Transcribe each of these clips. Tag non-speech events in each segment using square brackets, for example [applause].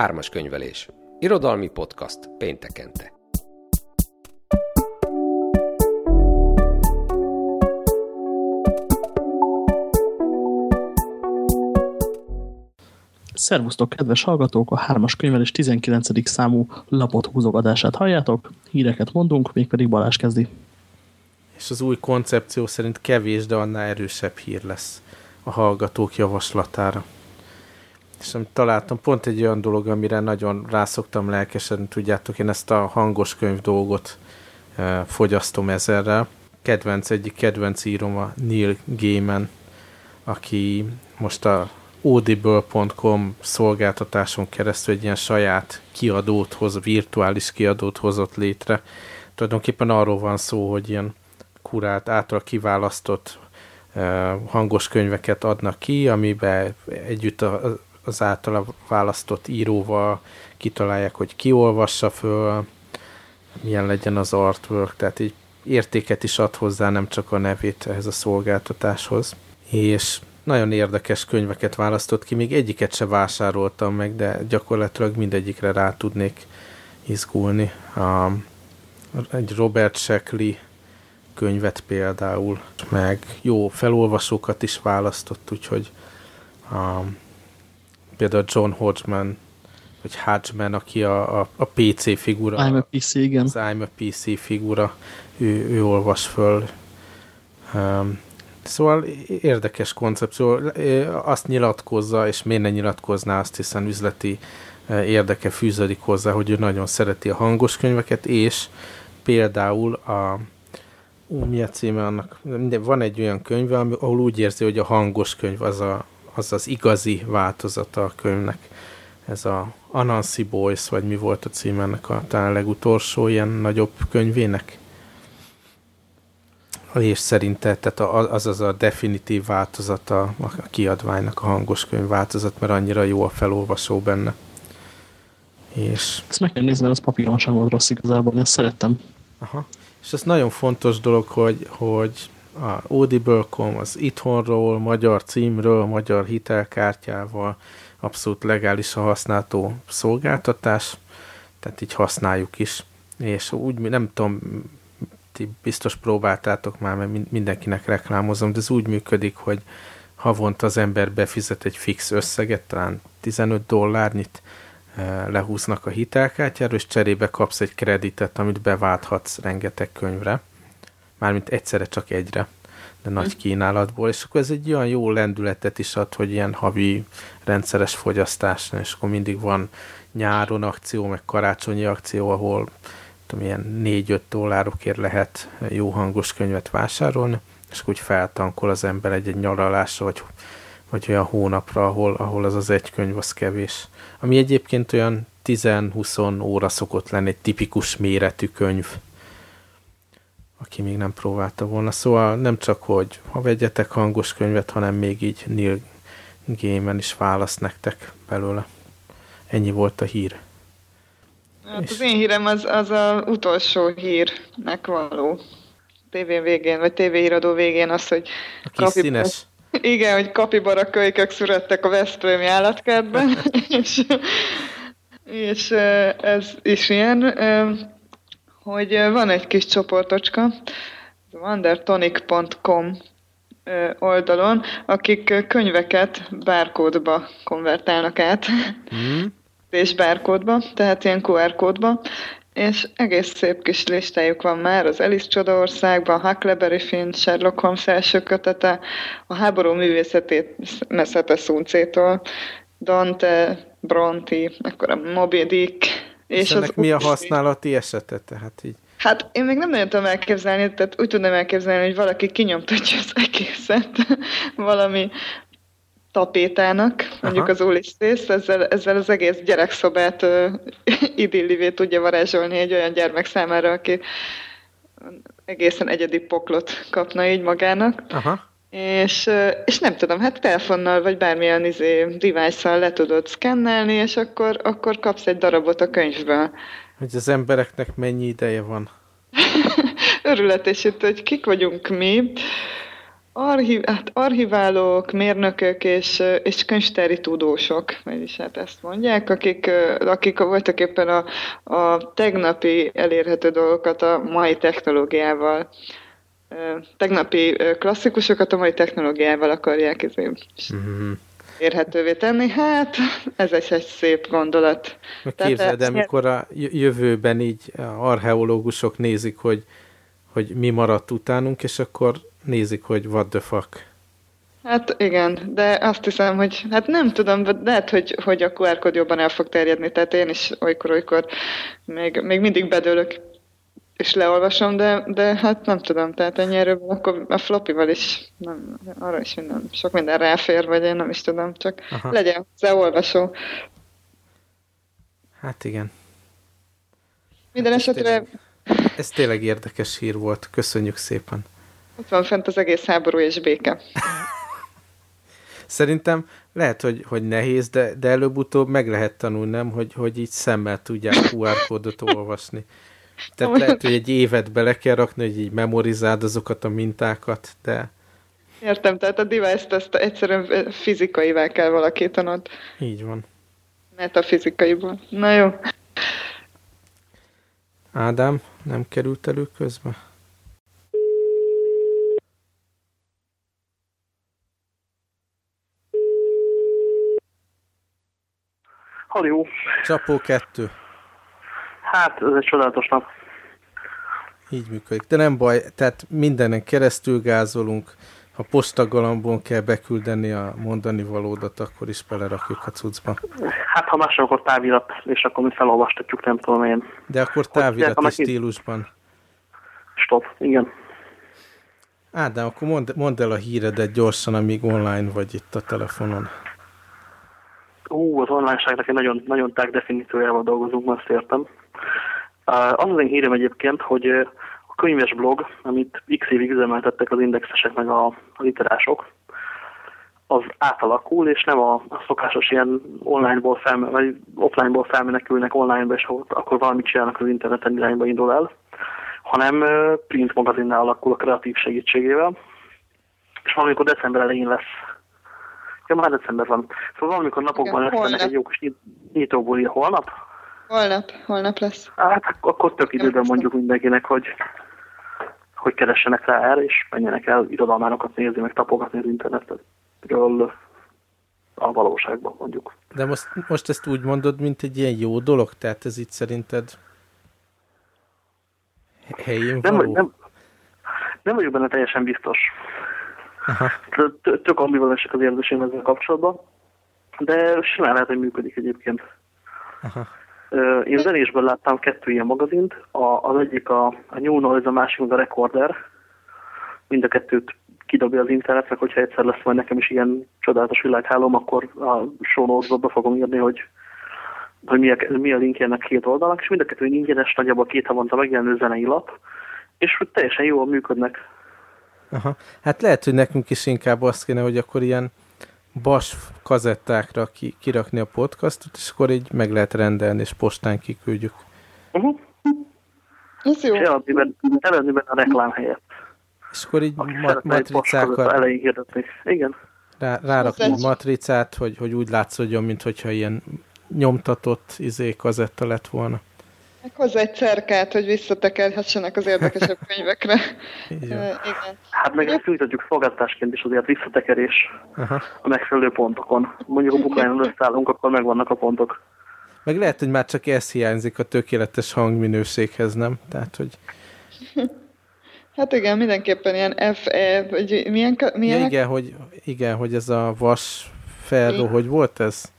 Ármas könyvelés. Irodalmi podcast péntekente. Szervusztok, kedves hallgatók! A hármas könyvelés 19. számú lapot húzogatását halljátok. Híreket mondunk, mégpedig Balázs kezdi. És az új koncepció szerint kevés, de annál erősebb hír lesz a hallgatók javaslatára. Amit találtam, pont egy olyan dolog, amire nagyon rászoktam lelkesen, tudjátok, én ezt a hangos könyv dolgot e, fogyasztom ezerrel. Kedvenc, egyik kedvenc írom a Neil Gaiman, aki most a audible.com szolgáltatáson keresztül egy ilyen saját kiadót hoz, virtuális kiadót hozott létre. Tulajdonképpen arról van szó, hogy ilyen kurált, által kiválasztott uh, hangos könyveket adnak ki, amiben együtt az által választott íróval kitalálják, hogy ki olvassa föl, milyen legyen az artwork, tehát így értéket is ad hozzá, nem csak a nevét ehhez a szolgáltatáshoz. És nagyon érdekes könyveket választott ki, még egyiket se vásároltam meg, de gyakorlatilag mindegyikre rá tudnék izgulni. A, egy Robert Sheckley könyvet például, meg jó felolvasókat is választott, úgyhogy a, például John Hodgman, vagy Hodgman, aki a, a, a PC figura. I'm a PC, igen. Az I'm a PC figura, ő, ő olvas föl um, Szóval érdekes koncepció. Azt nyilatkozza, és miért ne nyilatkozná azt, hiszen üzleti érdeke fűződik hozzá, hogy ő nagyon szereti a hangos könyveket, és például a ú, mi a címe annak? Van egy olyan könyve, ahol úgy érzi, hogy a hangos könyv az, a, az az igazi változata a könyvnek. Ez a Anansi Boys, vagy mi volt a címe ennek a talán legutolsó ilyen nagyobb könyvének? és szerinte tehát az az a definitív változata a kiadványnak, a hangos könyv változat, mert annyira jó a felolvasó benne. És... Ezt meg kell nézni, az papíron sem volt rossz igazából, én szerettem. Aha. És ez nagyon fontos dolog, hogy, hogy a Audible.com az itthonról, magyar címről, magyar hitelkártyával abszolút legálisan használható szolgáltatás, tehát így használjuk is. És úgy nem tudom, ti biztos próbáltátok már, mert mindenkinek reklámozom, de ez úgy működik, hogy havonta az ember befizet egy fix összeget, talán 15 dollárnyit eh, lehúznak a hitelkártyáról, és cserébe kapsz egy kreditet, amit beválthatsz rengeteg könyvre. Mármint egyszerre csak egyre, de nagy hm. kínálatból, és akkor ez egy olyan jó lendületet is ad, hogy ilyen havi rendszeres fogyasztás, és akkor mindig van nyáron akció, meg karácsonyi akció, ahol tudom, ilyen 4-5 dollárokért lehet jó hangos könyvet vásárolni, és úgy feltankol az ember egy-egy nyaralásra, vagy, vagy olyan hónapra, ahol, ahol az az egy könyv az kevés. Ami egyébként olyan 10-20 óra szokott lenni egy tipikus méretű könyv, aki még nem próbálta volna. Szóval nem csak, hogy ha vegyetek hangos könyvet, hanem még így Neil Gaiman is választ nektek belőle. Ennyi volt a hír. Hát az én hírem az, az a utolsó hírnek való. TV végén, vagy TV híradó végén az, hogy... A kis kapi... színes. [laughs] Igen, hogy kapibara kölykök születtek a Veszprémi állatkertben, [laughs] és, és ez is ilyen, hogy van egy kis csoportocska, wandertonic.com oldalon, akik könyveket bárkódba konvertálnak át. Mm [laughs] és bárkódba, tehát ilyen QR kódba, és egész szép kis listájuk van már, az Alice Csodaországban, Huckleberry Finn, Sherlock Holmes első kötete, a háború művészetét Messzete Szuncétól, Dante, Bronti, akkor a Moby Dick, és, és ennek mi a használati esete? Tehát így. Hát én még nem nagyon tudom elképzelni, tehát úgy tudom elképzelni, hogy valaki kinyomtatja az egészet [laughs] valami tapétának, mondjuk Aha. az Ulysses, ezzel, ezzel az egész gyerekszobát uh, [laughs] idillivé tudja varázsolni egy olyan gyermek számára, aki egészen egyedi poklot kapna így magának. Aha. És, és nem tudom, hát telefonnal vagy bármilyen izé, device-szal le tudod szkennelni, és akkor, akkor kapsz egy darabot a könyvből. Hogy az embereknek mennyi ideje van? [laughs] Örületes itt, hogy kik vagyunk mi, Archiv, hát archiválók, mérnökök és, és könyvtári tudósok, vagyis hát ezt mondják, akik, akik voltak éppen a, a tegnapi elérhető dolgokat a mai technológiával tegnapi klasszikusokat a mai technológiával akarják ezért mm-hmm. érhetővé tenni. Hát, ez egy, egy szép gondolat. Képzeld el, mikor a jövőben így archeológusok nézik, hogy, hogy mi maradt utánunk, és akkor nézik, hogy what the fuck. Hát igen, de azt hiszem, hogy hát nem tudom, de lehet, hogy, hogy a QR kód jobban el fog terjedni, tehát én is olykor-olykor még, még mindig bedőlök és leolvasom, de, de hát nem tudom, tehát ennyi erőben, akkor a flopival is, nem, arra is minden, sok minden ráfér, vagy én nem is tudom, csak Aha. legyen hozzá olvasó. Hát igen. Minden hát esetre... Tényleg, ez tényleg érdekes hír volt, köszönjük szépen. Ott van fent az egész háború és béke. Szerintem lehet, hogy, hogy nehéz, de, de előbb-utóbb meg lehet tanulni, nem? Hogy, hogy így szemmel tudják QR kódot olvasni. Tehát lehet, hogy egy évet bele kell rakni, hogy így memorizáld azokat a mintákat, de... Értem, tehát a device-t ezt egyszerűen fizikaival kell valakítanod. Így van. Metafizikaiból. Na jó. Ádám, nem került elő közbe? Halló. Csapó kettő. Hát, ez egy csodálatos nap. Így működik. De nem baj, tehát mindenen keresztül gázolunk, ha postagalambon kell beküldeni a mondani valódat, akkor is belerakjuk a cuccba. Hát ha más, akkor távirat, és akkor mi felolvastatjuk, nem tudom én. De akkor távirati hogy, stílusban. Stop, igen. Ádám, akkor mondd, mondd el a híredet gyorsan, amíg online vagy itt a telefonon. Ú, az online-ságnak egy nagyon, nagyon tág definíciójával dolgozunk, azt értem. Az az én hírem egyébként, hogy a könyves blog, amit x évig üzemeltettek az indexesek meg a, a literások, az átalakul, és nem a, a szokásos ilyen online-ból fel, vagy offline-ból felmenekülnek online-ba, és akkor valamit csinálnak az interneten irányba indul el, hanem print magazinnál alakul a kreatív segítségével, és valamikor december elején lesz. Ja, már december van. Szóval valamikor napokban lesz egy jó kis nyitóbuli holnap, Holnap, holnap lesz. Hát akkor tök időben mondjuk mindenkinek, hogy hogy keressenek rá erre, és menjenek el irodalmánokat nézni, meg tapogatni az internetről a valóságban mondjuk. De most, most ezt úgy mondod, mint egy ilyen jó dolog? Tehát ez itt szerinted helyén nem, való? Nem, nem vagyok benne teljesen biztos. Tök ambivalensek az érzésem ezzel kapcsolatban, de simán lehet, hogy működik egyébként. Aha. Én zenésből láttam kettő ilyen magazint, a, az egyik a, a New Noise, a másik a Recorder. Mind a kettőt kidobja az internetnek, hogyha egyszer lesz majd nekem is ilyen csodálatos világhálóm, akkor a show be fogom írni, hogy, hogy mi, a, mi a linkje ennek két oldalnak, és mind a kettő ingyenes, nagyjából két havonta megjelenő zenei lap, és hogy teljesen jól működnek. Aha. Hát lehet, hogy nekünk is inkább azt kéne, hogy akkor ilyen bas kazettákra ki, kirakni a podcastot, és akkor így meg lehet rendelni, és postán kiküldjük. Uh-huh. Ez jó. Eladni benne, eladni benne a reklám helyett. És akkor így mat matricákat... Elején hirdetni. Igen. Rá, rárakni egy matricát, hogy, hogy úgy látszódjon, mintha ilyen nyomtatott izé kazetta lett volna. Meg hozzá egy cerkát, hogy visszatekerhessenek az érdekesebb [laughs] könyvekre. igen. Hát meg ezt nyújtatjuk szolgáltatásként is azért visszatekerés Aha. a megfelelő pontokon. Mondjuk a bukáján összeállunk, akkor megvannak a pontok. Meg lehet, hogy már csak ez hiányzik a tökéletes hangminőséghez, nem? Tehát, hogy... [laughs] Hát igen, mindenképpen ilyen FE, vagy milyen... milyen... Ja, igen, hogy, igen, hogy ez a vas felró, hogy volt ez?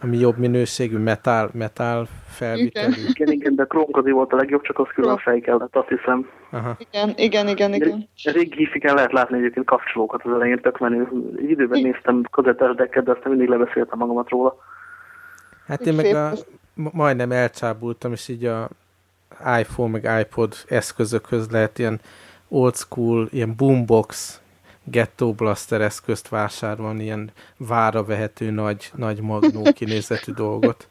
Ami jobb minőségű metal, metal felvitelű. Igen, igen, igen de Chrome volt a legjobb, csak az külön fej kellett, azt hiszem. Aha. Igen, igen, igen, igen. Régi hifiken lehet látni egyébként kapcsolókat az elején, tök menő. Egy időben igen. néztem kazettás dekket, de aztán mindig lebeszéltem magamat róla. Hát én meg a, majdnem elcsábultam, és így a iPhone meg iPod eszközökhöz lehet ilyen old school, ilyen boombox Ghetto Blaster eszközt vásárolni, ilyen vára vehető nagy, nagy magnó kinézetű dolgot.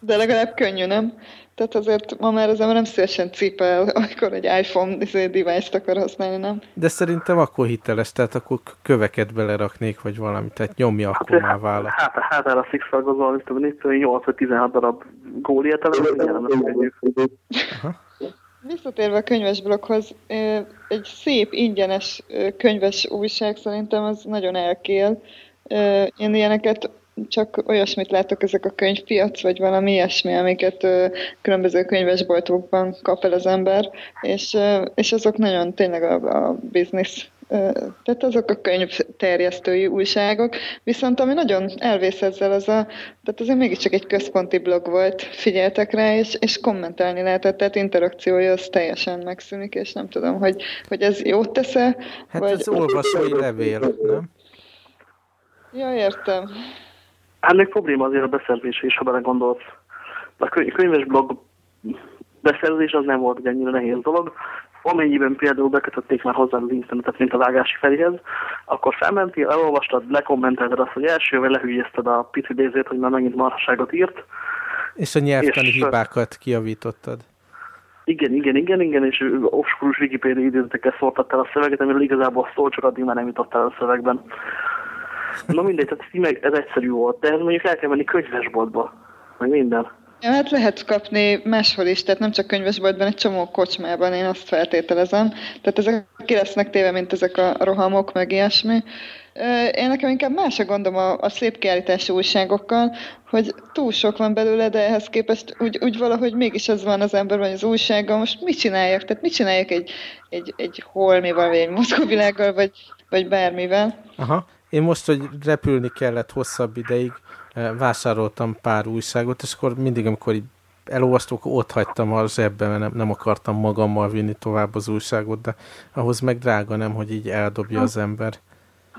De legalább könnyű, nem? Tehát azért ma már az ember nem szívesen cipel, amikor egy iPhone izé, device-t akar használni, nem? De szerintem akkor hiteles, tehát akkor köveket beleraknék, vagy valami, tehát nyomja akkor már vállal. Hát, hát erre a Six-Flag az mit tudom, 8 vagy 16 darab góliát, nem könnyű. Visszatérve a könyves blokkhoz, egy szép, ingyenes könyves újság szerintem az nagyon elkél. Én ilyeneket csak olyasmit látok, ezek a könyvpiac, vagy valami ilyesmi, amiket ö, különböző könyvesboltokban kap el az ember, és, ö, és azok nagyon tényleg a, a biznisz tehát azok a könyvterjesztői újságok, viszont ami nagyon elvész ezzel, az a, tehát azért mégiscsak egy központi blog volt, figyeltek rá, és, és kommentálni lehetett, tehát interakciója az teljesen megszűnik, és nem tudom, hogy, hogy ez jót tesz-e. Hát vagy... ez olvasói levél, nem? Ja, értem. Hát még probléma azért a beszerzés is, ha belegondolsz. A könyves blog beszerzés az nem volt egy ennyire nehéz dolog. Amennyiben például bekötötték már hozzá az internetet, mint a vágási feléhez, akkor felmentél, elolvastad, lekommentelted azt, hogy első, vagy lehülyezted a pici dézét, hogy már megint marhaságot írt. És a nyelvtani és, hibákat kiavítottad. Igen, igen, igen, igen, és obskurus Wikipedia idézetekkel szóltattál a szöveget, amiről igazából szól, csak addig már nem jutottál a szövegben. Na mindegy, tehát ez egyszerű volt, de ez mondjuk el kell menni könyvesboltba, meg minden. Ja, hát lehet kapni máshol is, tehát nem csak könyvesboltban, egy csomó kocsmában, én azt feltételezem. Tehát ezek ki lesznek téve, mint ezek a rohamok, meg ilyesmi. Én nekem inkább más a gondom a, a szép kiállítási újságokkal, hogy túl sok van belőle, de ehhez képest úgy, úgy valahogy mégis az van az emberben, hogy az újsággal most mit csináljak? Tehát mit csináljak egy, egy, egy holmival, vagy egy mozgóvilággal, vagy, vagy bármivel? Aha. Én most, hogy repülni kellett hosszabb ideig, vásároltam pár újságot, és akkor mindig, amikor így elolvastuk, ott hagytam a zsebbe, mert nem, nem akartam magammal vinni tovább az újságot, de ahhoz meg drága nem, hogy így eldobja az ember.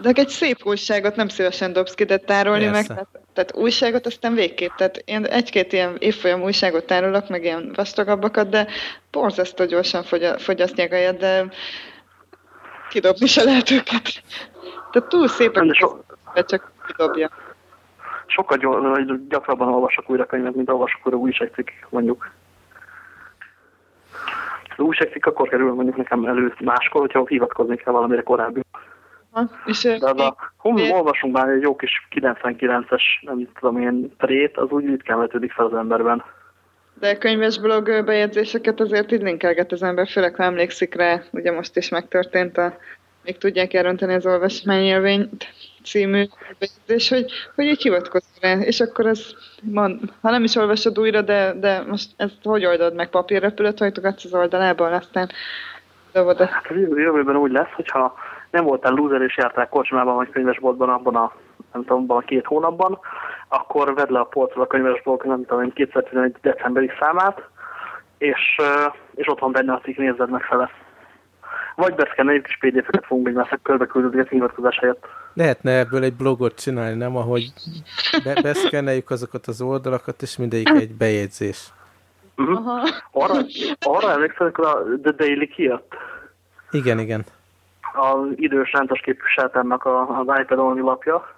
De egy szép újságot nem szívesen dobsz ki, de tárolni Persze. meg, tehát, tehát újságot aztán végképp. Tehát én egy-két ilyen évfolyam újságot tárolok, meg ilyen vastagabbakat, de borzasztó gyorsan fogyasztják a de kidobni se lehet őket. Tehát túl szépen, de so... csak kidobja. Sokkal gyakrabban olvasok újra könyvet, mint olvasok újra újságcikk, mondjuk. Az újságcikk akkor kerül mondjuk nekem elő máskor, hogyha hivatkozni kell valamire korábbi. Ha, és De az a, hol olvasunk már egy jó kis 99-es, nem tudom én, trét, az úgy ritkán vetődik fel az emberben. De könyves blog bejegyzéseket azért így linkelget az ember, főleg ha emlékszik rá, ugye most is megtörtént a még tudják elrontani az olvasmányélvény című bejegyzés, hogy, hogy így hivatkozz rá, és akkor ez, mond, ha nem is olvasod újra, de, de most ezt hogy oldod meg? Papírrepülőt hajtogatsz az oldalából, aztán dobod. Hát a jövőben úgy lesz, hogyha nem voltál loser és jártál kocsmában vagy könyvesboltban abban a, nem tudom, abban a két hónapban, akkor vedd le a polcról a könyvesbolt, nem tudom, 2011. decemberi számát, és, és ott van benne a cikk, nézzed meg fele vagy beszkenneljük, és PDF-eket fogunk egymásnak körbe küldeni a hivatkozás helyett. Lehetne ebből egy blogot csinálni, nem? Ahogy be beszkenneljük azokat az oldalakat, és mindegyik egy bejegyzés. Uh-huh. Arra, arra emlékszem, amikor a The Daily kijött? Igen, igen. Az idős rántos sátának az iPad only lapja.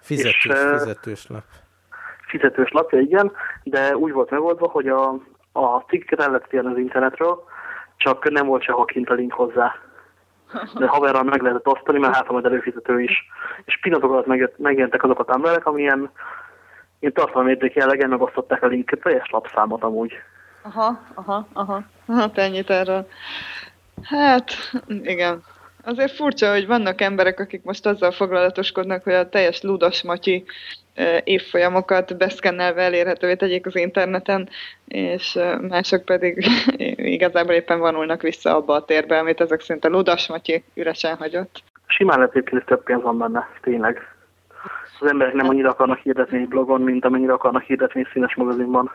Fizetős, és, fizetős lap. Fizetős lapja, igen, de úgy volt megoldva, hogy a, a cikket el lehet az internetről, csak nem volt sehol kint a link hozzá. De haverral meg lehetett osztani, mert hát majd előfizető is. És pillanatok alatt megjelentek azok a tumblrek, amilyen én tartalomérték jellegen megosztották a linket, teljes lapszámot amúgy. Aha, aha, aha. Hát ennyit erről. Hát, igen. Azért furcsa, hogy vannak emberek, akik most azzal foglalatoskodnak, hogy a teljes ludas matyi évfolyamokat beszkennelve elérhetővé tegyék az interneten, és mások pedig [laughs] igazából éppen vonulnak vissza abba a térbe, amit ezek szerint a ludas matyi üresen hagyott. Simán lehet egyébként több pénz van benne, tényleg. Az emberek nem annyira akarnak hirdetni egy blogon, mint amennyire akarnak hirdetni egy színes magazinban.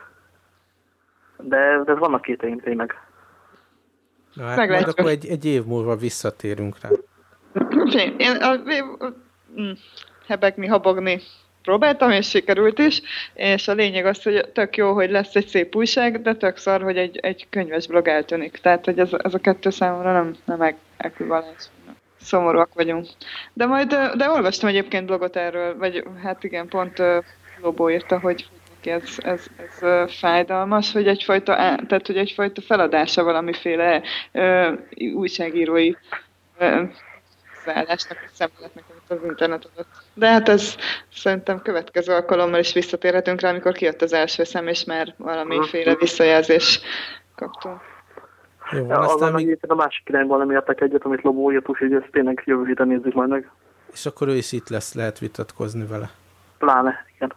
De, de vannak kéteim tényleg. Na, hát majd akkor egy, egy év múlva visszatérünk rá. Én a, a, mm, hebegni, habogni próbáltam, és sikerült is, és a lényeg az, hogy tök jó, hogy lesz egy szép újság, de tök szar, hogy egy, egy könyves blog eltűnik. Tehát, hogy ez, ez a kettő számomra nem, nem ekvivalens. Szomorúak vagyunk. De majd, de olvastam egyébként blogot erről, vagy hát igen, pont Lobó írta, hogy ez, ez, ez fájdalmas, hogy egyfajta, tehát, hogy egyfajta feladása valamiféle ö, újságírói ö, szállásnak, szemléletnek, az internet adott. De hát ez szerintem következő alkalommal is visszatérhetünk rá, amikor kijött az első szem, és már valamiféle visszajelzés kaptunk. Jó, ja, aztán még... a másik irányban nem értek egyet, amit Lobó írt, úgyhogy ezt tényleg jövő héten nézzük majd meg. És akkor ő is itt lesz, lehet vitatkozni vele. Pláne, igen.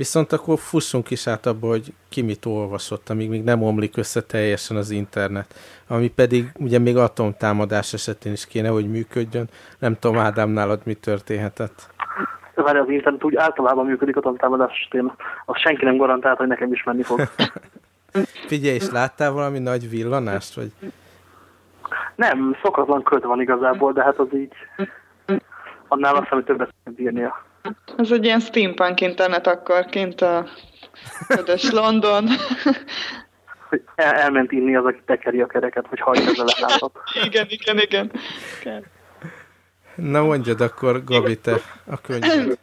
Viszont akkor fussunk is át abba, hogy ki mit olvasott, amíg még nem omlik össze teljesen az internet. Ami pedig ugye még atomtámadás esetén is kéne, hogy működjön. Nem tudom, Ádám, nálad mi történhetett? Várj, az internet úgy általában működik atomtámadás esetén. Azt senki nem garantált, hogy nekem is menni fog. [laughs] Figyelj, és láttál valami nagy villanást? Vagy? Nem, szokatlan köd van igazából, de hát az így annál azt hogy többet bírnia. Ez egy ilyen steampunk internet akkor kint a ködös London. El, elment inni az, aki tekeri a kereket, hogy hajt ezzel látott. igen, igen, igen. Na mondjad akkor, Gabi, te a könyvet.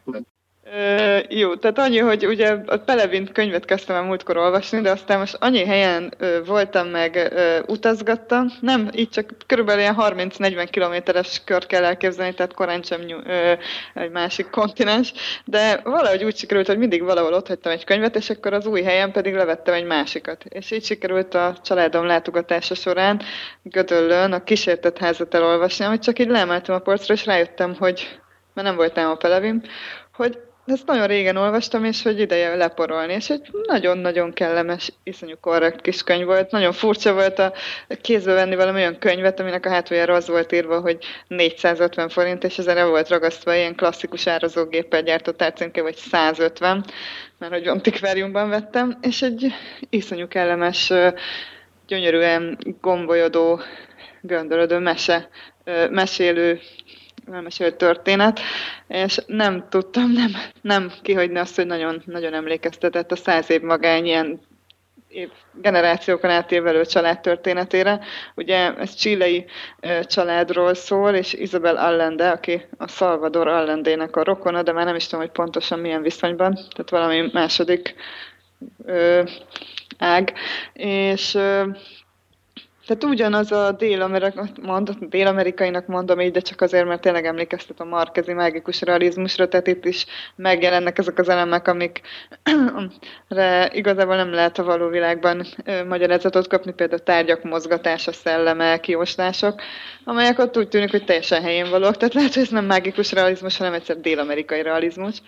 Ö, jó, tehát annyi, hogy ugye a Pelevin könyvet kezdtem el múltkor olvasni, de aztán most annyi helyen ö, voltam meg, ö, utazgattam, nem, így csak körülbelül ilyen 30-40 kilométeres kör kell elképzelni, tehát korán sem nyú, ö, egy másik kontinens, de valahogy úgy sikerült, hogy mindig valahol ott hagytam egy könyvet, és akkor az új helyen pedig levettem egy másikat. És így sikerült a családom látogatása során Gödöllön a kísértett házat elolvasni, amit csak így leemeltem a polcra, és rájöttem, hogy mert nem voltam a Pelevin, hogy ezt nagyon régen olvastam, és hogy ideje leporolni, és egy nagyon-nagyon kellemes, iszonyú korrekt kis könyv volt. Nagyon furcsa volt a kézbe venni valami olyan könyvet, aminek a hátuljára az volt írva, hogy 450 forint, és ezen volt ragasztva ilyen klasszikus árazógéppel gyártott tárcímke, vagy 150, mert hogy antikváriumban vettem, és egy iszonyú kellemes, gyönyörűen gombolyodó, göndörödő mese, mesélő elmesélt történet, és nem tudtam nem, nem kihagyni azt, hogy nagyon, nagyon emlékeztetett a száz év magány ilyen év, generációkon átévelő család történetére. Ugye ez csilei családról szól, és Isabel Allende, aki a Salvador Allendének a rokona, de már nem is tudom, hogy pontosan milyen viszonyban, tehát valami második ö, ág, és ö, tehát ugyanaz a dél-amerikainak mondom így, de csak azért, mert tényleg emlékeztet a markezi mágikus realizmusra, tehát itt is megjelennek ezek az elemek, amikre [clears throat] igazából nem lehet a való világban magyarázatot kapni, például tárgyak mozgatása, szelleme, kiosnások, amelyek ott úgy tűnik, hogy teljesen helyén valók, tehát lehet, hogy ez nem mágikus realizmus, hanem egyszer dél-amerikai realizmus,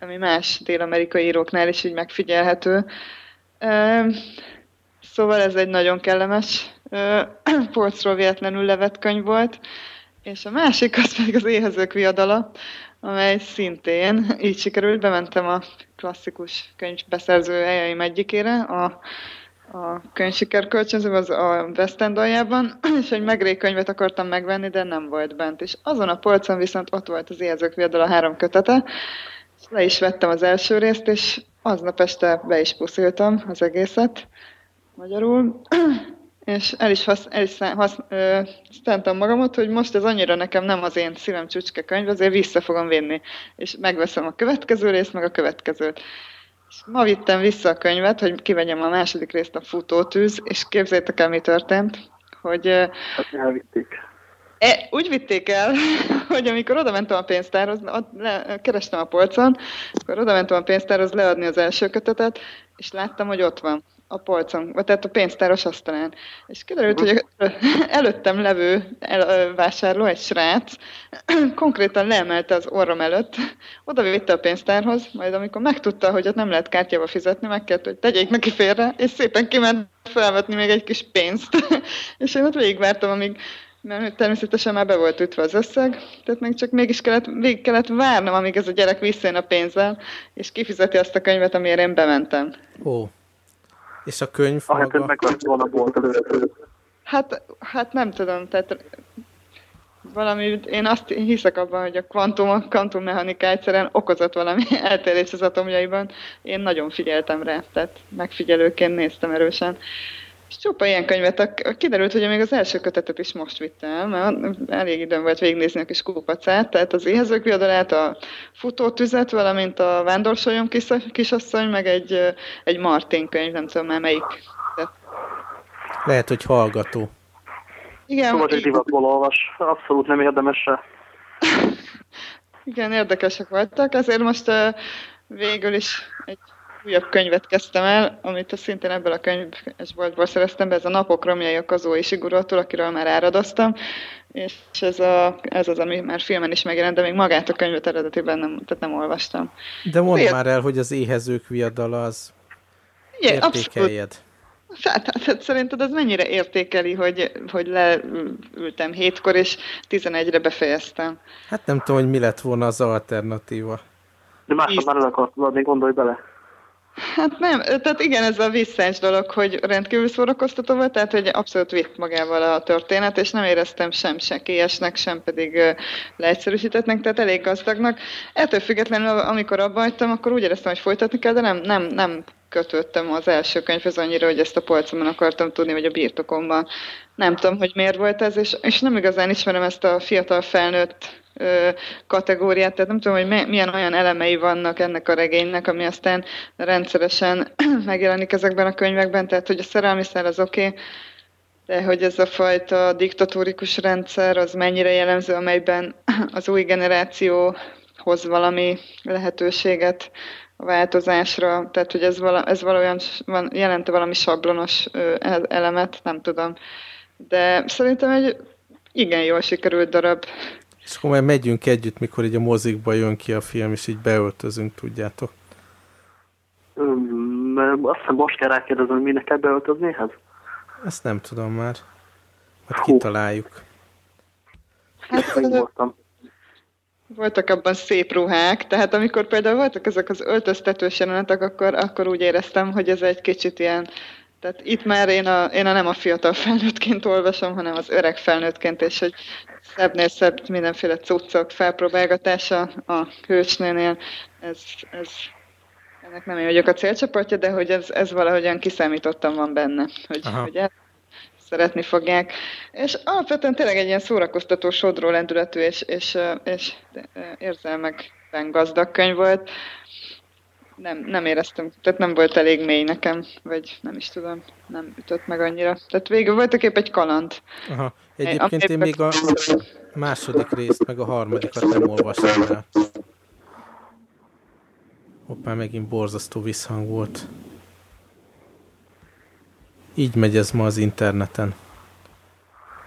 ami más dél-amerikai íróknál is így megfigyelhető. Szóval ez egy nagyon kellemes [clears throat] polcról véletlenül levett könyv volt. És a másik az pedig az éhezők viadala, amely szintén így sikerült, bementem a klasszikus könyvbeszerző helyeim egyikére, a, a könyvsiker kölcsönző, az a West End aljában, [clears throat] és egy megré könyvet akartam megvenni, de nem volt bent. És azon a polcon viszont ott volt az éhezők viadala három kötete, és le is vettem az első részt, és aznap este be is pusziltam az egészet, magyarul, [clears throat] és el is, hasz, el is hasz, ö, magamot, hogy most ez annyira nekem nem az én szívem csücske könyv, azért vissza fogom vinni, és megveszem a következő részt, meg a következőt. És ma vittem vissza a könyvet, hogy kivegyem a második részt a futótűz, és képzeljétek el, mi történt, hogy... Hát elvitték. E, úgy vitték el, [laughs] hogy amikor oda mentem a pénztárhoz, le, kerestem a polcon, akkor oda mentem a pénztárhoz leadni az első kötetet, és láttam, hogy ott van a polcon, vagy tehát a pénztáros asztalán. És kiderült, hogy [laughs] előttem levő el, vásárló, egy srác, [clears throat] konkrétan leemelte az orrom előtt, oda vitte a pénztárhoz, majd amikor megtudta, hogy ott nem lehet kártyával fizetni, megkért, hogy tegyék neki félre, és szépen kiment felvetni még egy kis pénzt. [laughs] és én ott végigvártam, amíg mert természetesen már be volt ütve az összeg, tehát még csak mégis kellett, végig kellett várnom, amíg ez a gyerek visszajön a pénzzel, és kifizeti azt a könyvet, amire én bementem. Ó. És a könyv ah, maga? meg volna volt Hát, hát nem tudom, tehát valami, én azt hiszek abban, hogy a kvantum, kvantummechanika egyszerűen okozott valami [laughs] eltérés az atomjaiban. Én nagyon figyeltem rá, tehát megfigyelőként néztem erősen. És csupa ilyen könyvet. Kiderült, hogy még az első kötetet is most vitte el, mert elég időn volt végignézni a kis kupacát, tehát az éhezők viadalát, a futótüzet, valamint a vándorsoljon kis, kisasszony, meg egy, egy Martin könyv, nem tudom már melyik. Lehet, hogy hallgató. Igen. Szóval, hogy divatból olvas. Abszolút nem érdemes se. [laughs] Igen, érdekesek voltak, ezért most uh, végül is egy újabb könyvet kezdtem el, amit szintén ebből a könyvesboltból szereztem be, ez a Napok romjai a Kazói Sigurától, akiről már áradoztam, és ez, a, ez az, ami már filmen is megjelent, de még magát a könyvet eredetiben nem, tehát nem olvastam. De mondd már el, hogy az éhezők viadala az Igen, értékeljed. Abszolút. Hát, hát, hát szerinted ez mennyire értékeli, hogy, hogy leültem hétkor, és 11-re befejeztem? Hát nem tudom, hogy mi lett volna az alternatíva. De másnap már el akartad adni, gondolj bele. Hát nem, tehát igen, ez a visszás dolog, hogy rendkívül szórakoztató volt, tehát hogy abszolút vitt magával a történet, és nem éreztem sem sekélyesnek, sem pedig leegyszerűsítettnek, tehát elég gazdagnak. Ettől függetlenül, amikor abba hagytam, akkor úgy éreztem, hogy folytatni kell, de nem, nem, nem kötöttem az első könyvhez annyira, hogy ezt a polcomon akartam tudni, vagy a birtokomban. Nem tudom, hogy miért volt ez, és, és nem igazán ismerem ezt a fiatal felnőtt kategóriát, tehát nem tudom, hogy milyen olyan elemei vannak ennek a regénynek, ami aztán rendszeresen [clears throat] megjelenik ezekben a könyvekben, tehát hogy a szerelmi szer az oké, okay, de hogy ez a fajta diktatórikus rendszer az mennyire jellemző, amelyben [clears throat] az új generáció hoz valami lehetőséget a változásra, tehát hogy ez, vala, ez valójában van, jelente valami sablonos elemet, nem tudom. De szerintem egy igen jól sikerült darab. És akkor majd megyünk együtt, mikor így a mozikba jön ki a film, és így beöltözünk, tudjátok. Um, azt hiszem most kell rákérdezem, hogy minek kell beöltözni ehhez? Ezt nem tudom már. Hát kitaláljuk. Hát, voltak abban szép ruhák, tehát amikor például voltak ezek az öltöztetős jelenetek, akkor, akkor úgy éreztem, hogy ez egy kicsit ilyen, tehát itt már én a, én a nem a fiatal felnőttként olvasom, hanem az öreg felnőttként, és hogy szebbnél szebb mindenféle cuccok felpróbálgatása a hősnénél, ez, ez ennek nem én vagyok a célcsoportja, de hogy ez, ez valahogyan kiszámítottam van benne, hogy, hogy ez szeretni fogják. És alapvetően tényleg egy ilyen szórakoztató, sodró lendületű és, és, és érzelmekben gazdag könyv volt. Nem, nem éreztem, tehát nem volt elég mély nekem, vagy nem is tudom, nem ütött meg annyira. Tehát végül voltak épp egy kaland. Aha. Egyébként én még a második részt, meg a harmadikat nem olvastam el. Hoppá, megint borzasztó visszhang volt. Így megy ez ma az interneten.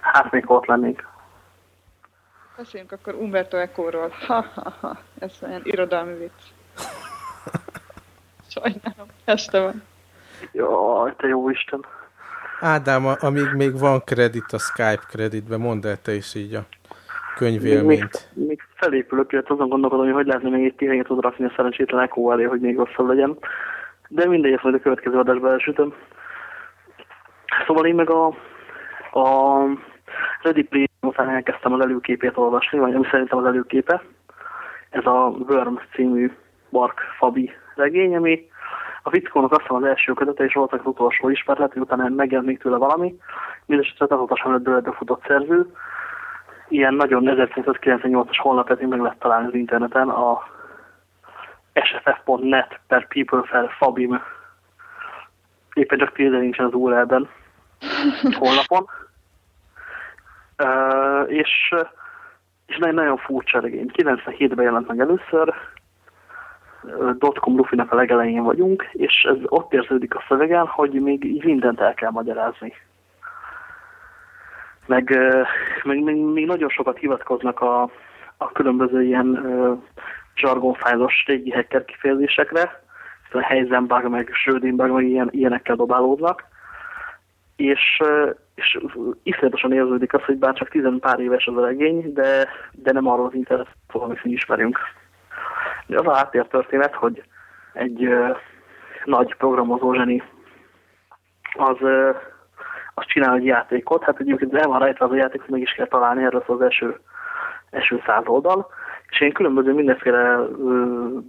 Hát még ott lennék. Beszéljünk akkor Umberto Eco-ról. Ha, ha, ha. Ez olyan irodalmi vicc. Sajnálom, este van. Jaj, te jó Isten. Ádám, amíg még van kredit a Skype kreditben, mondd el te is így a könyvélményt. Még, még felépülök, illetve azon gondolkodom, hogy hogy lehetne még egy tihelyet tud rakni a szerencsétlen Eco elé, hogy még rosszabb legyen. De mindegy, ezt majd a következő adásban elsütöm. Szóval én meg a, a Ready Play után elkezdtem az előképét olvasni, vagy ami szerintem az előképe. Ez a Worm című Mark Fabi regény, ami a fickónak azt az első kötete, és volt az utolsó is, mert lehet, hogy utána megjelent még tőle valami. Mindenesetre azóta sem lett befutott szerző. Ilyen nagyon 1998-as honlapet meg lehet találni az interneten, a sff.net per people per fabim éppen csak példa nincsen az URL-ben honlapon. Uh, és, és nagyon, nagyon furcsa regény. 97-ben jelent meg először, Dotcom Luffy-nak a legelején vagyunk, és ez ott érződik a szövegen, hogy még így mindent el kell magyarázni. Meg, meg még, még nagyon sokat hivatkoznak a, a különböző ilyen uh, zsargonfájlos régi hacker kifejezésekre, a Heisenberg, meg Schrödinger, meg ilyen, ilyenekkel dobálódnak, és, és iszonyatosan érződik az, hogy bár csak tizen pár éves az a regény, de, de nem arról az internet, amit mi ismerünk. De az a háttér történet, hogy egy uh, nagy programozó zseni az, uh, az csinál egy játékot, hát egyébként el van rejtve az a játék, hogy meg is kell találni, erről az első, első száz oldal, és én különböző mindenféle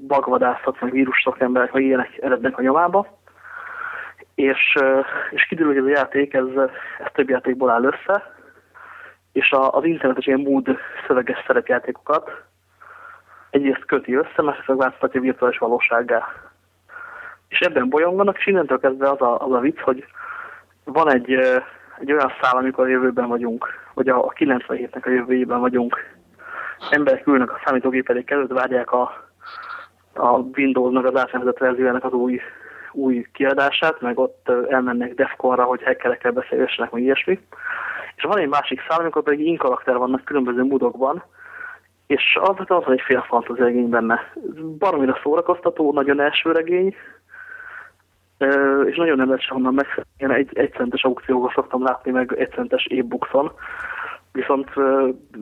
bagvadászat, meg vírus szakemberek, meg ilyenek erednek a nyomába, és, és kiderül, hogy ez a játék, ez, ez több játékból áll össze, és a, az internetes ilyen mood szöveges szerepjátékokat egyrészt köti össze, másrészt változtatja virtuális valósággá. És ebben bolyonganak, és innentől kezdve az a, az a vicc, hogy van egy, egy olyan szál, amikor a jövőben vagyunk, vagy a, a 97-nek a jövőjében vagyunk. Emberek ülnek a számítógépedék előtt, várják a, a Windows-nak az átnevezett verziójának az új, új kiadását, meg ott elmennek Defconra, hogy hackerekkel beszélgessenek, meg ilyesmi. És van egy másik szál, amikor pedig inkarakter vannak különböző módokban, és az, az egy fél fantasy regény benne. Baromira szórakoztató, nagyon első regény, és nagyon nem lehet sehonnan megszerni. Én egy, egy centes aukcióban szoktam látni, meg egy centes e-bookson, viszont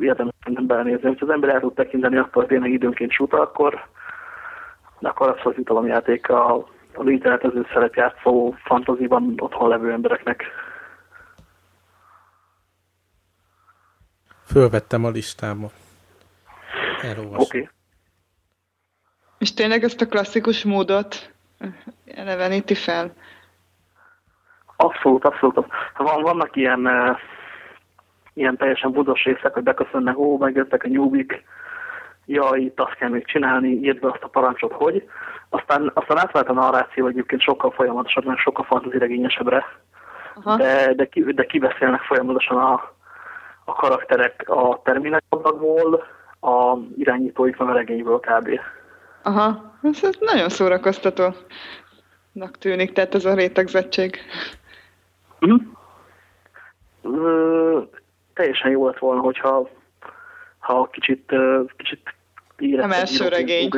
érdemes nem belenézni. Ha az ember el tud tekinteni attól, tényleg időnként suta, akkor, akkor abszolút jutalomjáték a, az internetező szerepjátszó fantaziban otthon levő embereknek. Fölvettem a listába. Oké. Okay. És tényleg ezt a klasszikus módot eleveníti fel? Abszolút, abszolút. Van, vannak ilyen, uh, ilyen teljesen budos részek, hogy beköszönnek, ó, megjöttek a nyúbik, jaj, itt azt kell még csinálni, írd be azt a parancsot, hogy. Aztán, aztán átvált a narráció egyébként sokkal folyamatosabb, meg sokkal fantaziregényesebbre. De, de, ki, de kibeszélnek folyamatosan a, a karakterek a terminálokból, a irányítóik meg a regényből kb. Aha, ez, ez nagyon szórakoztatónak tűnik, tehát ez a rétegzettség. Mm. Ö, teljesen jó lett volna, hogyha ha kicsit, kicsit Nem első regény.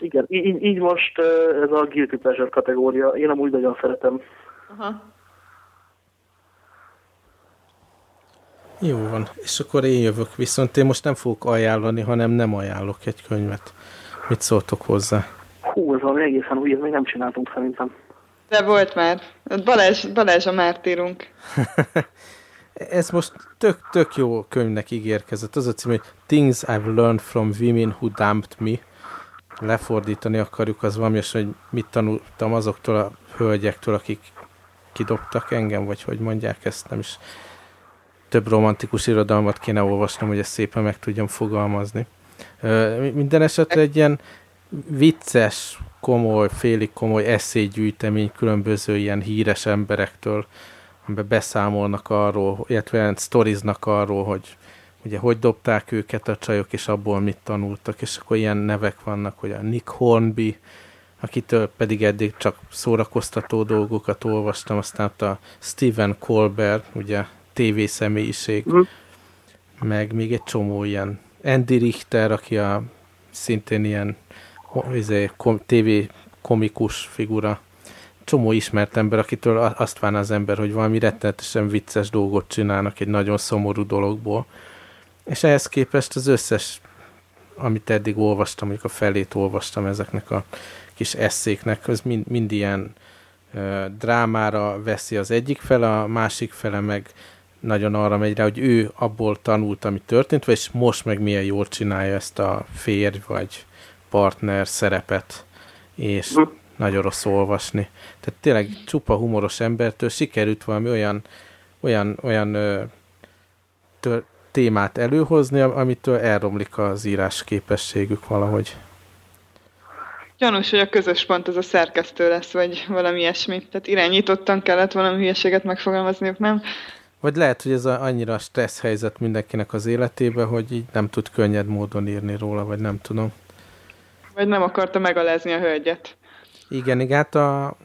Igen, így, így most ez a Guilty Pleasure kategória. Én amúgy nagyon szeretem. Aha. Jó van, és akkor én jövök, viszont én most nem fogok ajánlani, hanem nem ajánlok egy könyvet. Mit szóltok hozzá? Hú, ez valami egészen új, még nem csináltunk szerintem. De volt már. Balázs, Balázs a mártírunk. [laughs] ez most tök, tök jó könyvnek ígérkezett. Az a cím, hogy Things I've Learned from Women Who Dumped Me. Lefordítani akarjuk, az valami, és hogy mit tanultam azoktól a hölgyektől, akik kidobtak engem, vagy hogy mondják ezt, nem is több romantikus irodalmat kéne olvasnom, hogy ezt szépen meg tudjam fogalmazni. Minden esetre egy ilyen vicces, komoly, félig komoly eszélygyűjtemény különböző ilyen híres emberektől, amiben beszámolnak arról, illetve sztoriznak arról, hogy ugye hogy dobták őket a csajok, és abból mit tanultak, és akkor ilyen nevek vannak, hogy a Nick Hornby, akitől pedig eddig csak szórakoztató dolgokat olvastam, aztán a Stephen Colbert, ugye személyiség, mm. meg még egy csomó ilyen Andy Richter, aki a szintén ilyen izé, kom, TV komikus figura, csomó ismert ember, akitől azt várna az ember, hogy valami rettenetesen vicces dolgot csinálnak egy nagyon szomorú dologból. És ehhez képest az összes, amit eddig olvastam, mondjuk a felét olvastam ezeknek a kis eszéknek, az mind, mind ilyen ö, drámára veszi az egyik fele, a másik fele meg nagyon arra megy rá, hogy ő abból tanult, ami történt, és most meg milyen jól csinálja ezt a férj vagy partner szerepet, és hm. nagyon rossz olvasni. Tehát tényleg csupa humoros embertől sikerült valami olyan, olyan, olyan ö, tör, témát előhozni, amitől elromlik az írás képességük valahogy. Gyanús, hogy a közös pont az a szerkesztő lesz, vagy valami ilyesmi. Tehát irányítottan kellett valami hülyeséget megfogalmazniuk, nem? Vagy lehet, hogy ez a, annyira stressz helyzet mindenkinek az életében, hogy így nem tud könnyed módon írni róla, vagy nem tudom. Vagy nem akarta megalázni a hölgyet. Igen, igen, hát a,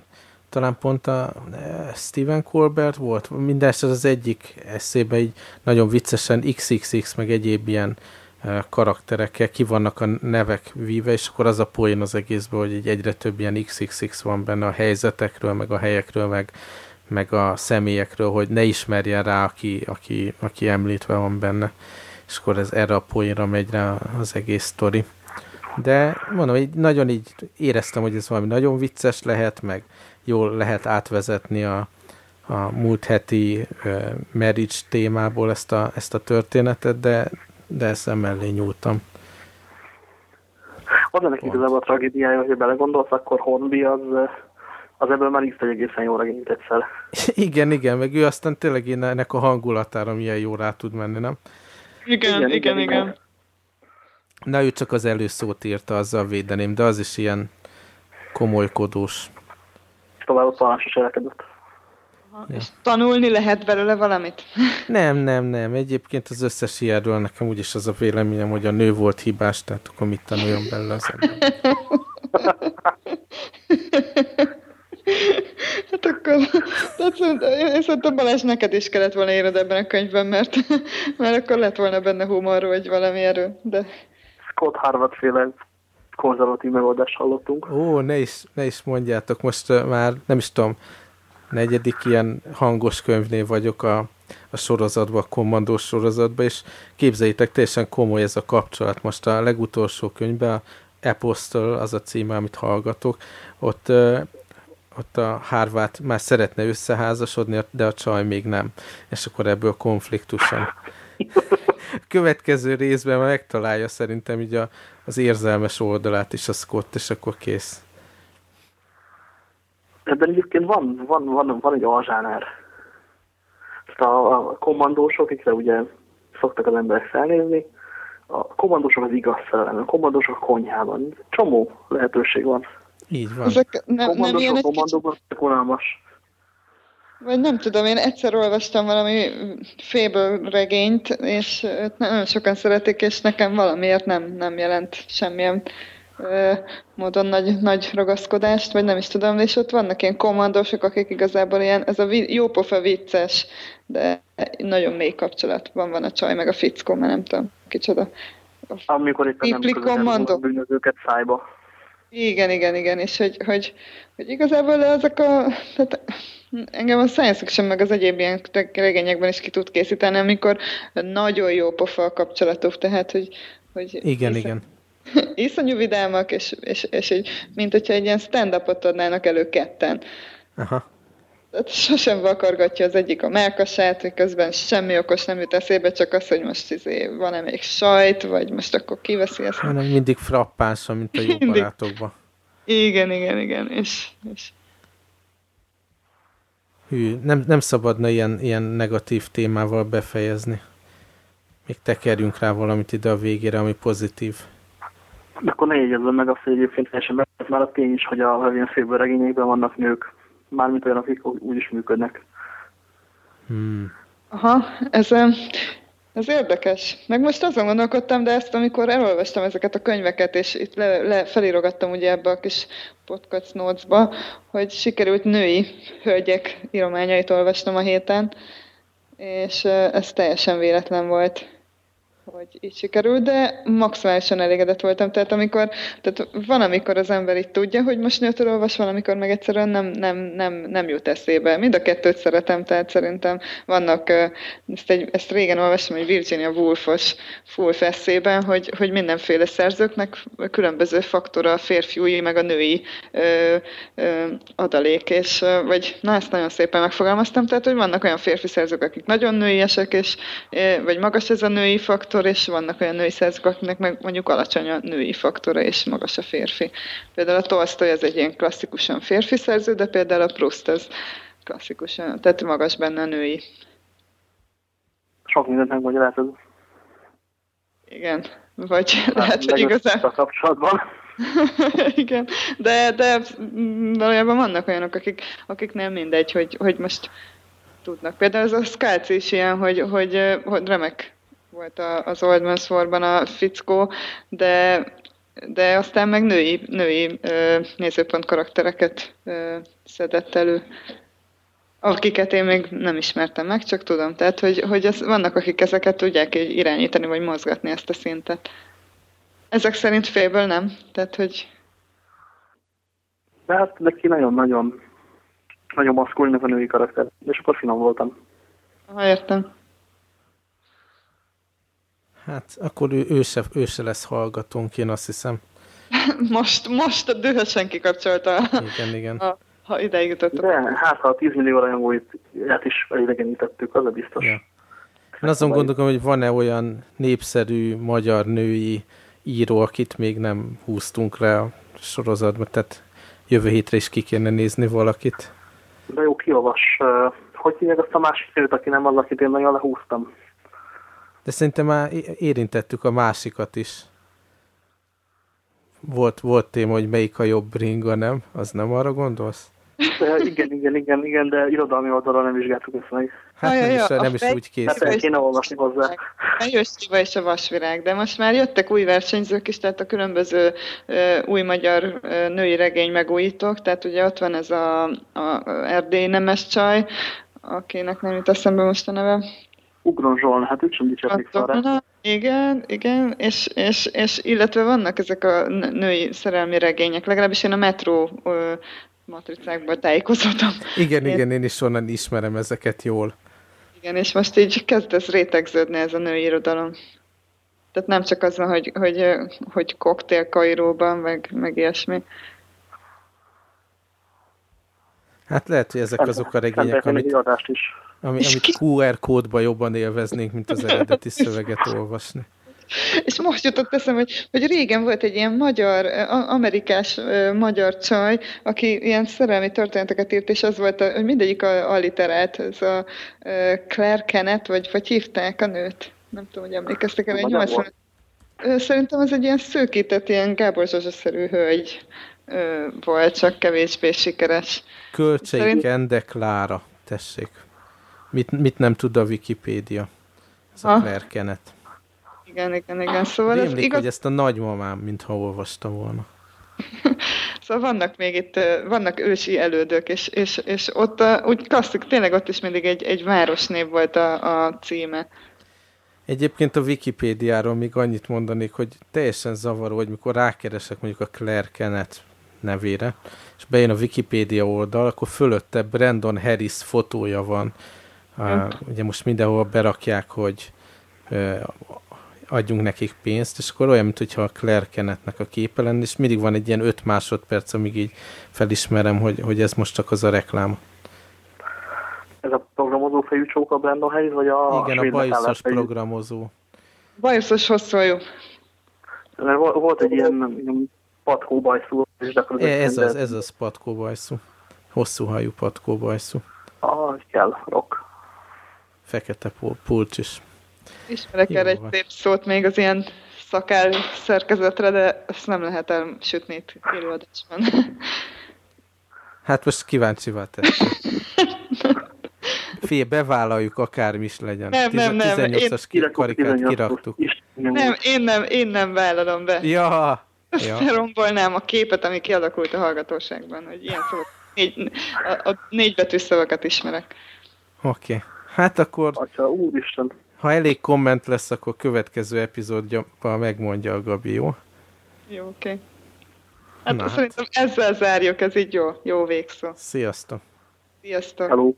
talán pont a e, Stephen Colbert volt, mindez az egyik eszébe így nagyon viccesen XXX, meg egyéb ilyen e, karakterekkel ki vannak a nevek víve, és akkor az a poén az egészben, hogy így egyre több ilyen XXX van benne a helyzetekről, meg a helyekről, meg meg a személyekről, hogy ne ismerjen rá, aki, aki, aki említve van benne. És akkor ez erre a poénra megy rá az egész sztori. De mondom, így nagyon így éreztem, hogy ez valami nagyon vicces lehet, meg jól lehet átvezetni a, a múlt heti uh, marriage témából ezt a, ezt a történetet, de, de ezt mellé nyúltam. Az ennek igazából a tragédiája, hogy belegondolsz, akkor Hornby az Az ebből már ízt egy egészen jó regényt egyszer. [laughs] Igen, igen, meg ő aztán tényleg én ennek a hangulatára milyen jó rá tud menni, nem? Igen, igen, igen. igen. igen. Na, ő csak az előszót írta, azzal védeném, de az is ilyen komolykodós. És tovább a palás is elkedett. Ja. És tanulni lehet belőle valamit? [laughs] Nem, nem, nem. Egyébként az összes ilyenről nekem úgyis az a véleményem, hogy a nő volt hibás, tehát akkor mit tanuljon belőle az ember. [laughs] [laughs] Hát akkor, tehát szerintem, én szerintem Balázs neked is kellett volna írnod ebben a könyvben, mert, mert akkor lett volna benne humor, vagy valami erő, de... Scott Harvard féle konzervatív megoldást hallottunk. Ó, ne is, ne is mondjátok, most uh, már nem is tudom, negyedik ilyen hangos könyvnél vagyok a, a sorozatban, a kommandós sorozatban, és képzeljétek, teljesen komoly ez a kapcsolat. Most a legutolsó könyvben, Apostle, az a címe, amit hallgatok, ott, ott a Harvard már szeretne összeházasodni, de a csaj még nem. És akkor ebből konfliktuson. [laughs] Következő részben megtalálja szerintem így a, az érzelmes oldalát is a Scott, és akkor kész. Ebben egyébként van, van, van, van egy alzsánár. A, a kommandósok, akikre ugye szoktak az emberek felnézni, a kommandósok az igaz szerelem, a kommandósok a konyhában. Csomó lehetőség van. Így van. Ezek ne, kommandósok, nem ilyen kommandóban kicsit... unalmas. Vagy nem tudom, én egyszer olvastam valami Fable regényt, és nagyon sokan szeretik, és nekem valamiért nem, nem jelent semmilyen módon nagy, nagy ragaszkodást, vagy nem is tudom, és ott vannak ilyen kommandósok, akik igazából ilyen, ez a jópofa vicces, de nagyon mély kapcsolatban van a csaj, meg a fickó, mert nem tudom, kicsoda. Amikor itt nem a bűnözőket szájba. Igen, igen, igen, és hogy, hogy, hogy igazából ezek a, tehát engem a science fiction meg az egyéb ilyen regényekben is ki tud készíteni, amikor nagyon jó pofa a kapcsolatok, tehát hogy, hogy igen, igen [laughs] iszonyú vidámak, és, és, és egy, mint hogyha egy ilyen stand-upot adnának elő ketten. Aha. Tehát sosem vakargatja az egyik a melkasát, hogy közben semmi okos nem jut eszébe, csak az, hogy most izé, van-e még sajt, vagy most akkor kiveszi ezt. Hanem mindig frappánsan, mint a jó mindig. barátokban. Igen, igen, igen, és, és Hű, nem, nem szabadna ilyen, ilyen negatív témával befejezni. Még tekerjünk rá valamit ide a végére, ami pozitív. De akkor ne jegyezzem meg azt, hogy egyébként teljesen mert már a tény is, hogy a ilyen regényekben vannak nők, mármint olyan, akik úgy is működnek. Hmm. Aha, ez, ez érdekes. Meg most azon gondolkodtam, de ezt amikor elolvastam ezeket a könyveket, és itt le, le felírogattam ugye ebbe a kis podcast notes-ba, hogy sikerült női hölgyek írományait olvastam a héten, és ez teljesen véletlen volt hogy így sikerült, de maximálisan elégedett voltam. Tehát amikor, tehát van, amikor az ember így tudja, hogy most nőtől olvas, van, amikor meg egyszerűen nem, nem, nem, nem jut eszébe. Mind a kettőt szeretem, tehát szerintem vannak, ezt, egy, ezt régen olvastam egy Virginia Woolfos full eszében, hogy, hogy mindenféle szerzőknek különböző faktora a férfiúi, meg a női ö, ö, adalék, és vagy na, ezt nagyon szépen megfogalmaztam, tehát hogy vannak olyan férfi szerzők, akik nagyon nőiesek, és, vagy magas ez a női faktor, faktor, és vannak olyan női szerzők, akiknek meg mondjuk alacsony a női faktora, és magas a férfi. Például a Tolstoy az egy ilyen klasszikusan férfi szerző, de például a Proust az klasszikusan, tehát magas benne a női. Sok mindent megmagyarázod. Igen, vagy hát, lehet, hogy igazán... A kapcsolatban. [laughs] Igen, de, de valójában vannak olyanok, akik, akik nem mindegy, hogy, hogy most tudnak. Például az a Skálci is ilyen, hogy, hogy, hogy remek volt a, az Old Man's War-ban a fickó, de, de aztán meg női, női ö, nézőpont karaktereket ö, szedett elő akiket én még nem ismertem meg, csak tudom. Tehát, hogy, hogy ez, vannak, akik ezeket tudják irányítani, vagy mozgatni ezt a szintet. Ezek szerint félből nem? Tehát, hogy... De hát neki nagyon-nagyon nagyon maszkulin ez a női karakter, és akkor finom voltam. Ha értem. Hát akkor ő, ő, se, ő se lesz hallgatónk, én azt hiszem. [laughs] Most, most dühösen kikapcsolta. Igen, igen. A, ha ideig jutottak. De hát ha a 10 millió rajongóit is elidegenítettük, az a biztos. Ja. Én azon gondolom, hogy van-e olyan népszerű magyar női író, akit még nem húztunk le a sorozatba, tehát jövő hétre is ki kéne nézni valakit. De jó, kiolvas. Hogy hívják azt a másik főt, aki nem az, akit én nagyon lehúztam? De szerintem már érintettük a másikat is. Volt, volt téma, hogy melyik a jobb ringa, nem? Az nem arra gondolsz? De, igen, igen, igen, igen, de irodalmi oldalon nem vizsgáltuk ezt meg. Hát nem, ja, is, ja, nem is úgy készült. Hát kéne olvasni hozzá. A Jöstiva és a Vasvirág, de most már jöttek új versenyzők is, tehát a különböző uh, új magyar uh, női regény megújítók, tehát ugye ott van ez a, a erdélyi nemes csaj, akinek nem jut eszembe most a neve. Ugron Zsoln, hát úgy sem dicsérték fel Igen, igen, és, és, és illetve vannak ezek a női szerelmi regények, legalábbis én a metró matricákból tájékozottam. Igen, én... igen, én is onnan ismerem ezeket jól. Igen, és most így kezd ez rétegződni ez a női irodalom. Tehát nem csak az, hogy, hogy, hogy koktélkairóban, meg, meg ilyesmi. Hát lehet, hogy ezek azok a regények, amit. Ami, amit QR kódba jobban élveznénk, mint az eredeti [laughs] szöveget olvasni. És most jutott eszem, hogy, hogy régen volt egy ilyen magyar, amerikás magyar csaj, aki ilyen szerelmi történeteket írt, és az volt, a, hogy mindegyik alliterált, ez a Claire Kenneth, vagy, vagy hívták a nőt. Nem tudom, hogy emlékeztek el, egy 80 Szerintem az egy ilyen szőkített, ilyen Gábor Zsazsa-szerű hölgy volt, csak kevésbé sikeres. Kölcsei Szerint... Kende Klára, tessék. Mit, mit nem tud a Wikipédia? Ez a Claire Kenneth. Igen, igen, igen. Szóval ez igaz... hogy ezt a nagymamám, mintha olvastam volna. [laughs] szóval vannak még itt, vannak ősi elődök, és, és, és ott úgy klasszik, tényleg ott is mindig egy, egy városnév volt a, a címe. Egyébként a Wikipédiáról még annyit mondanék, hogy teljesen zavaró, hogy mikor rákeresek mondjuk a Claire Kenneth nevére, és bejön a Wikipédia oldal, akkor fölötte Brandon Harris fotója van. Uh, ugye most mindenhol berakják, hogy uh, adjunk nekik pénzt, és akkor olyan, mintha a Claire Kennethnek a képe lenne, és mindig van egy ilyen 5 másodperc, amíg így felismerem, hogy, hogy ez most csak az a reklám. Ez a programozó fejű csóka Brandon Harris, vagy a Igen, a bajuszos programozó. Bajuszos hosszújú. Mert volt egy ilyen, ilyen patkóbajszú. E, ez az, ez az patkóbajszú. Hosszú hajú patkóbajszú. Ah, kell, rock. Fekete pulcs is. Ismerek erre egy szép szót még az ilyen szakál szerkezetre, de ezt nem lehet elsütni itt élőadásban. [laughs] Hát most kíváncsi tettem. [laughs] Fél, bevállaljuk akármi is legyen. Nem, nem, nem. 18-as én... karikát kiraktuk. Nem, én nem, én nem vállalom be. Ja, ja. rombolnám a képet, ami kialakult a hallgatóságban, hogy ilyen szavak, négy, a, a négy betűs szavakat ismerek. Oké. Okay. Hát akkor... Atya, úristen. Ha elég komment lesz, akkor következő epizódban megmondja a Gabi, jó? Jó, oké. Okay. Hát Na, szerintem hát. ezzel zárjuk, ez így jó, jó végszó. Sziasztok! Sziasztok! Hello!